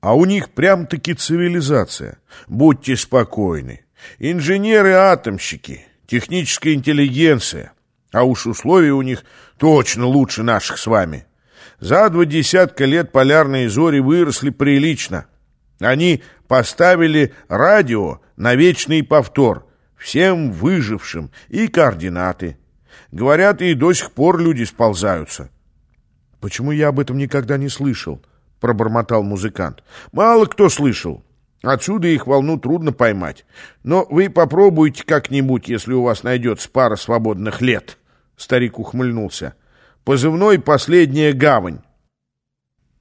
А у них прям-таки цивилизация. Будьте спокойны. Инженеры-атомщики, техническая интеллигенция. А уж условия у них точно лучше наших с вами. За два десятка лет полярные зори выросли прилично. Они поставили радио на вечный повтор всем выжившим и координаты. Говорят, и до сих пор люди сползаются. Почему я об этом никогда не слышал? Пробормотал музыкант. Мало кто слышал. Отсюда их волну трудно поймать. Но вы попробуйте как-нибудь, если у вас найдется пара свободных лет. Старик ухмыльнулся. Позывной «Последняя гавань».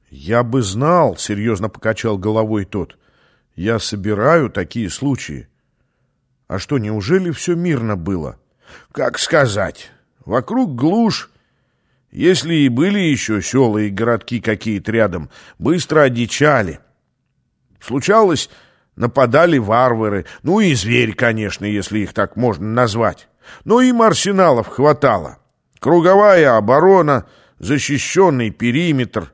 «Я бы знал», — серьезно покачал головой тот. «Я собираю такие случаи». «А что, неужели все мирно было?» «Как сказать. Вокруг глушь. Если и были еще села и городки какие-то рядом, быстро одичали. Случалось, нападали варвары, ну и зверь, конечно, если их так можно назвать. Но им арсеналов хватало. Круговая оборона, защищенный периметр,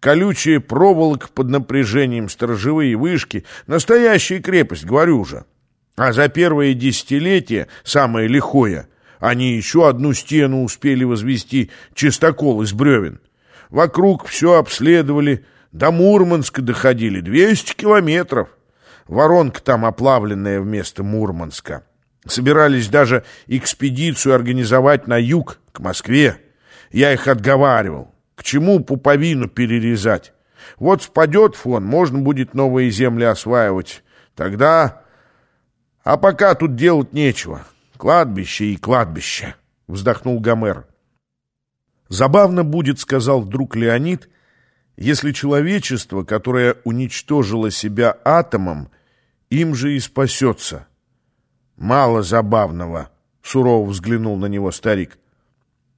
колючая проволока под напряжением, сторожевые вышки. Настоящая крепость, говорю же. А за первое десятилетие, самое лихое, они еще одну стену успели возвести чистокол из бревен. Вокруг все обследовали, до Мурманска доходили, 200 километров. Воронка там оплавленная вместо Мурманска. Собирались даже экспедицию организовать на юг, к Москве. Я их отговаривал. К чему пуповину перерезать? Вот спадет фон, можно будет новые земли осваивать. Тогда... А пока тут делать нечего. Кладбище и кладбище, вздохнул Гомер. Забавно будет, сказал вдруг Леонид, если человечество, которое уничтожило себя атомом, им же и спасется. Мало забавного, сурово взглянул на него старик.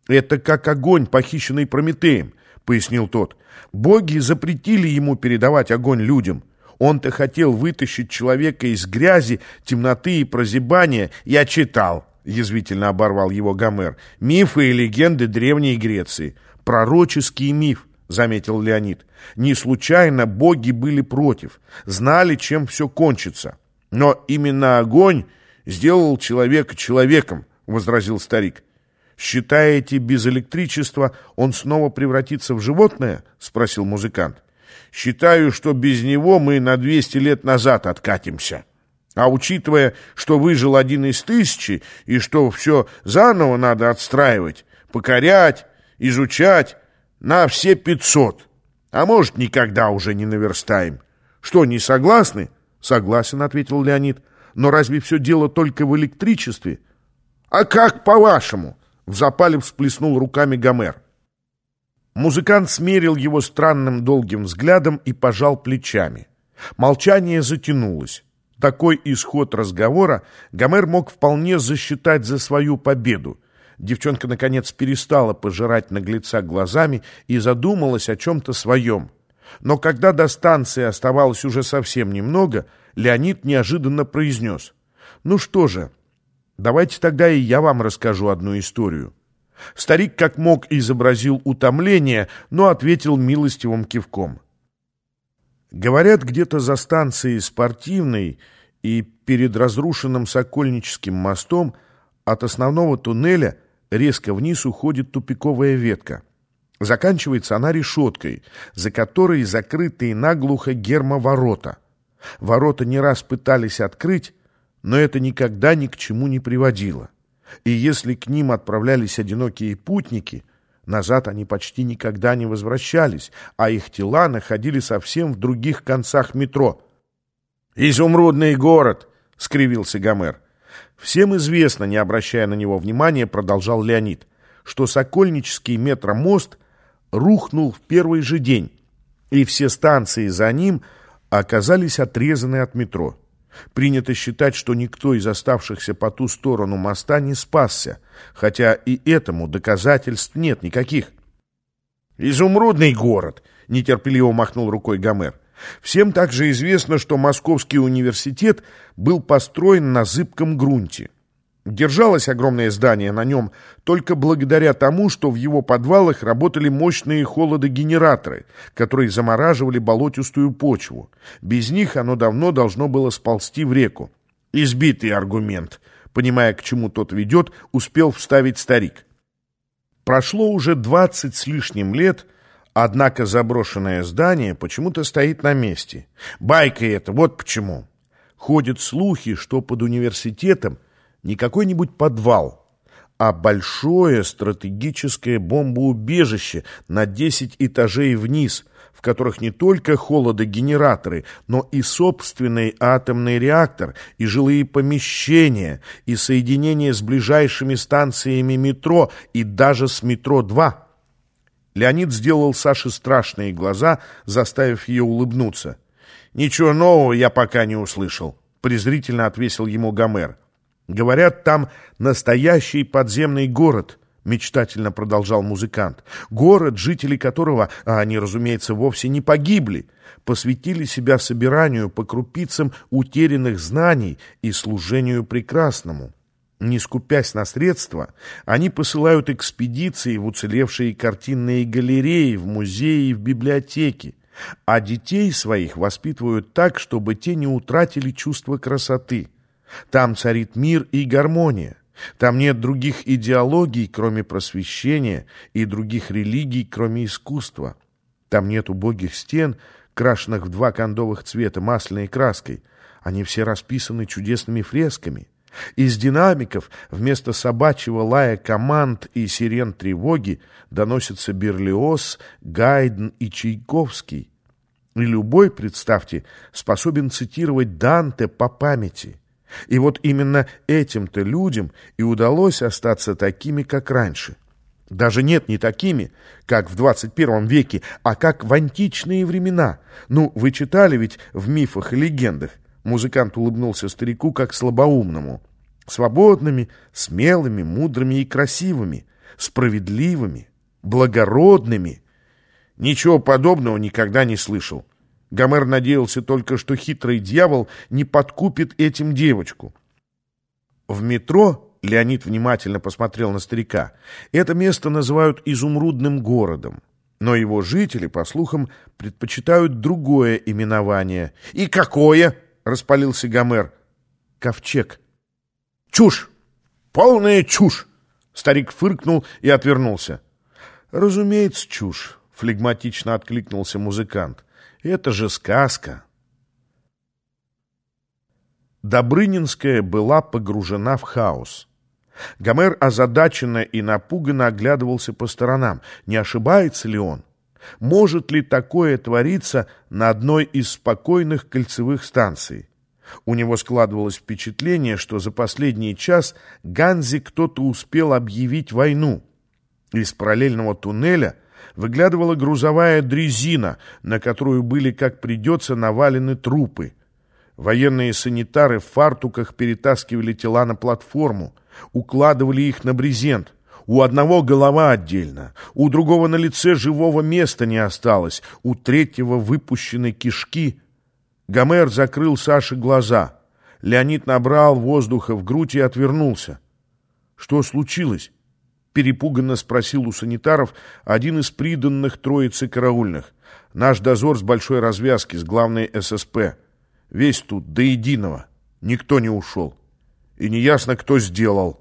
Это как огонь, похищенный Прометеем, пояснил тот. Боги запретили ему передавать огонь людям. Он-то хотел вытащить человека из грязи, темноты и прозябания. Я читал, язвительно оборвал его Гомер, мифы и легенды Древней Греции. Пророческий миф, заметил Леонид. Не случайно боги были против, знали, чем все кончится. Но именно огонь сделал человека человеком, возразил старик. «Считаете, без электричества он снова превратится в животное?» — спросил музыкант. «Считаю, что без него мы на 200 лет назад откатимся. А учитывая, что выжил один из тысячи, и что все заново надо отстраивать, покорять, изучать, на все 500. А может, никогда уже не наверстаем. Что, не согласны?» «Согласен», — ответил Леонид. «Но разве все дело только в электричестве?» «А как по-вашему?» В запале всплеснул руками Гомер. Музыкант смерил его странным долгим взглядом и пожал плечами. Молчание затянулось. Такой исход разговора Гомер мог вполне засчитать за свою победу. Девчонка, наконец, перестала пожирать наглеца глазами и задумалась о чем-то своем. Но когда до станции оставалось уже совсем немного, Леонид неожиданно произнес. «Ну что же, Давайте тогда и я вам расскажу одну историю. Старик как мог изобразил утомление, но ответил милостивым кивком. Говорят, где-то за станцией спортивной и перед разрушенным Сокольническим мостом от основного туннеля резко вниз уходит тупиковая ветка. Заканчивается она решеткой, за которой закрытые наглухо гермоворота. Ворота не раз пытались открыть, но это никогда ни к чему не приводило. И если к ним отправлялись одинокие путники, назад они почти никогда не возвращались, а их тела находили совсем в других концах метро. «Изумрудный город!» — скривился Гомер. «Всем известно, не обращая на него внимания, продолжал Леонид, что Сокольнический метромост рухнул в первый же день, и все станции за ним оказались отрезаны от метро. Принято считать, что никто из оставшихся по ту сторону моста не спасся, хотя и этому доказательств нет никаких. «Изумрудный город!» — нетерпеливо махнул рукой Гомер. «Всем также известно, что Московский университет был построен на зыбком грунте. Держалось огромное здание на нем только благодаря тому, что в его подвалах работали мощные холодогенераторы, которые замораживали болотистую почву. Без них оно давно должно было сползти в реку. Избитый аргумент, понимая, к чему тот ведет, успел вставить старик. Прошло уже двадцать с лишним лет, однако заброшенное здание почему-то стоит на месте. Байка это, вот почему. Ходят слухи, что под университетом не какой-нибудь подвал, а большое стратегическое бомбоубежище на 10 этажей вниз, в которых не только холодогенераторы, но и собственный атомный реактор, и жилые помещения, и соединение с ближайшими станциями метро, и даже с метро-2. Леонид сделал Саше страшные глаза, заставив ее улыбнуться. «Ничего нового я пока не услышал», — презрительно отвесил ему Гомер. Говорят, там настоящий подземный город, мечтательно продолжал музыкант. Город, жители которого, а они, разумеется, вовсе не погибли, посвятили себя собиранию по крупицам утерянных знаний и служению прекрасному. Не скупясь на средства, они посылают экспедиции в уцелевшие картинные галереи, в музеи и в библиотеки, а детей своих воспитывают так, чтобы те не утратили чувство красоты. Там царит мир и гармония. Там нет других идеологий, кроме просвещения, и других религий, кроме искусства. Там нет убогих стен, крашенных в два кондовых цвета масляной краской. Они все расписаны чудесными фресками. Из динамиков вместо собачьего лая команд и сирен тревоги доносятся Берлиоз, Гайден и Чайковский. И любой, представьте, способен цитировать Данте по памяти – и вот именно этим-то людям и удалось остаться такими, как раньше. Даже нет не такими, как в 21 веке, а как в античные времена. Ну, вы читали ведь в мифах и легендах. Музыкант улыбнулся старику как слабоумному. Свободными, смелыми, мудрыми и красивыми, справедливыми, благородными. Ничего подобного никогда не слышал. Гомер надеялся только, что хитрый дьявол не подкупит этим девочку. В метро Леонид внимательно посмотрел на старика. Это место называют изумрудным городом. Но его жители, по слухам, предпочитают другое именование. «И какое?» — распалился Гомер. «Ковчег». «Чушь! Полная чушь!» Старик фыркнул и отвернулся. «Разумеется, чушь», — флегматично откликнулся музыкант. Это же сказка. Добрынинская была погружена в хаос. Гомер озадаченно и напуганно оглядывался по сторонам. Не ошибается ли он? Может ли такое твориться на одной из спокойных кольцевых станций? У него складывалось впечатление, что за последний час Ганзе кто-то успел объявить войну. Из параллельного туннеля – выглядывала грузовая дрезина, на которую были, как придется, навалены трупы. Военные санитары в фартуках перетаскивали тела на платформу, укладывали их на брезент. У одного голова отдельно, у другого на лице живого места не осталось, у третьего выпущены кишки. Гомер закрыл Саше глаза. Леонид набрал воздуха в грудь и отвернулся. Что случилось? Перепуганно спросил у санитаров один из приданных троицы караульных. Наш дозор с большой развязки, с главной ССП. Весь тут, до единого. Никто не ушел. И неясно, кто сделал.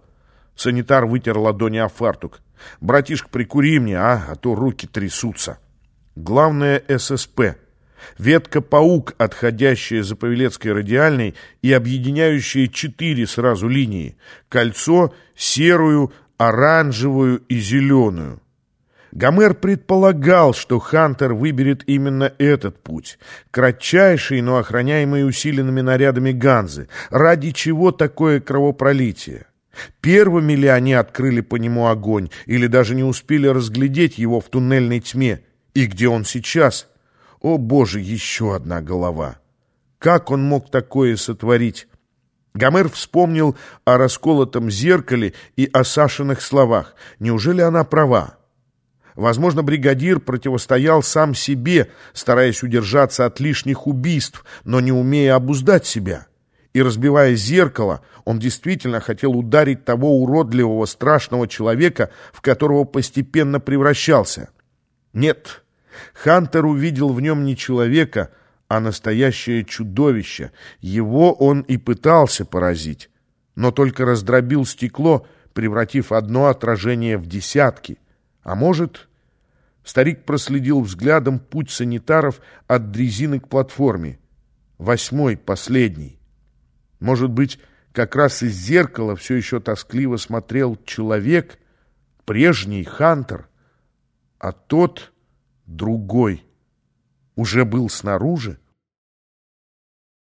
Санитар вытер ладони о фартук. «Братишка, прикури мне, а, а то руки трясутся». Главное ССП. Ветка-паук, отходящая за Павелецкой радиальной и объединяющая четыре сразу линии. Кольцо, серую, оранжевую и зеленую. Гомер предполагал, что Хантер выберет именно этот путь, кратчайший, но охраняемый усиленными нарядами Ганзы. Ради чего такое кровопролитие? Первыми ли они открыли по нему огонь, или даже не успели разглядеть его в туннельной тьме? И где он сейчас? О, Боже, еще одна голова! Как он мог такое сотворить? Гомер вспомнил о расколотом зеркале и о Сашиных словах. Неужели она права? Возможно, бригадир противостоял сам себе, стараясь удержаться от лишних убийств, но не умея обуздать себя. и разбивая зеркало, он действительно хотел ударить того уродливого, страшного человека, в которого постепенно превращался. Нет, Хантер увидел в нем не человека, а настоящее чудовище. Его он и пытался поразить, но только раздробил стекло, превратив одно отражение в десятки. А может... Старик проследил взглядом путь санитаров от дрезины к платформе. Восьмой, последний. Может быть, как раз из зеркала все еще тоскливо смотрел человек, прежний Хантер, а тот другой уже был снаружи?